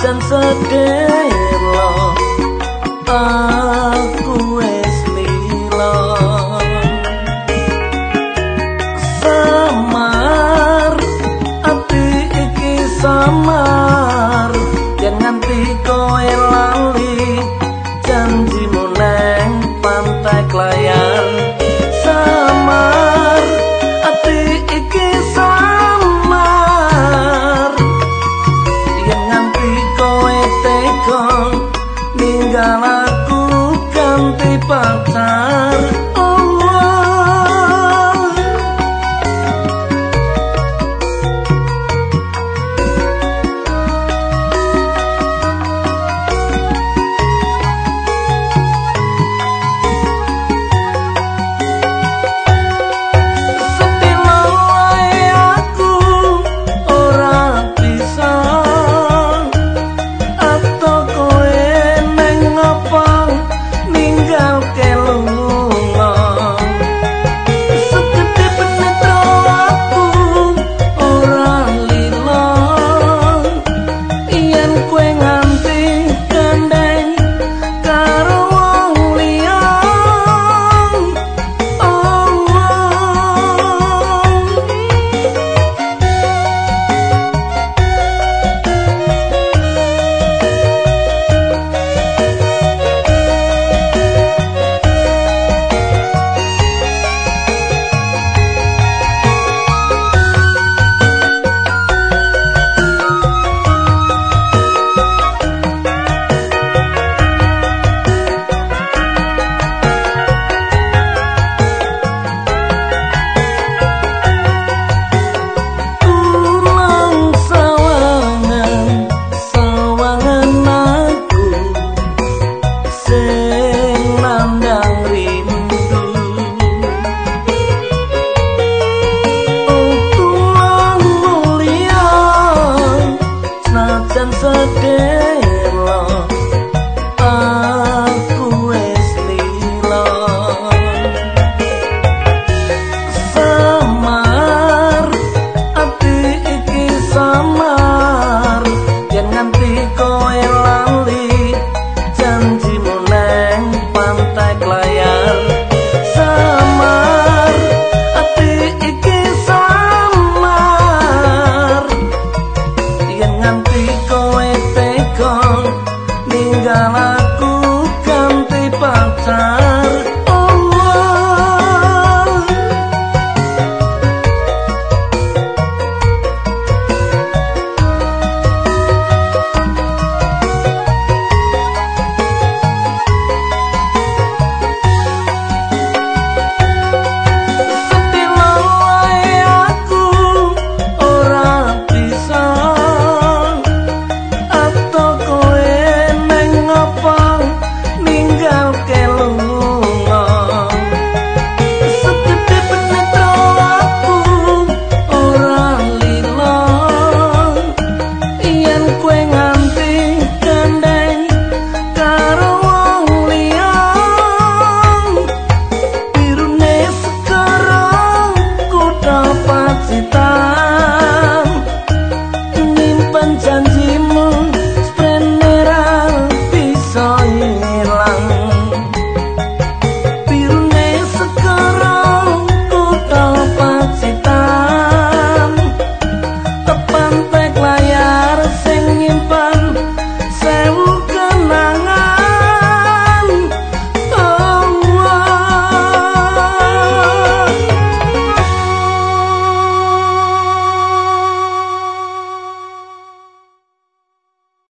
Jan sedih Aku es nilo Samar Ati iki samar. Yang nanti koe lali Janji mu pantai klayang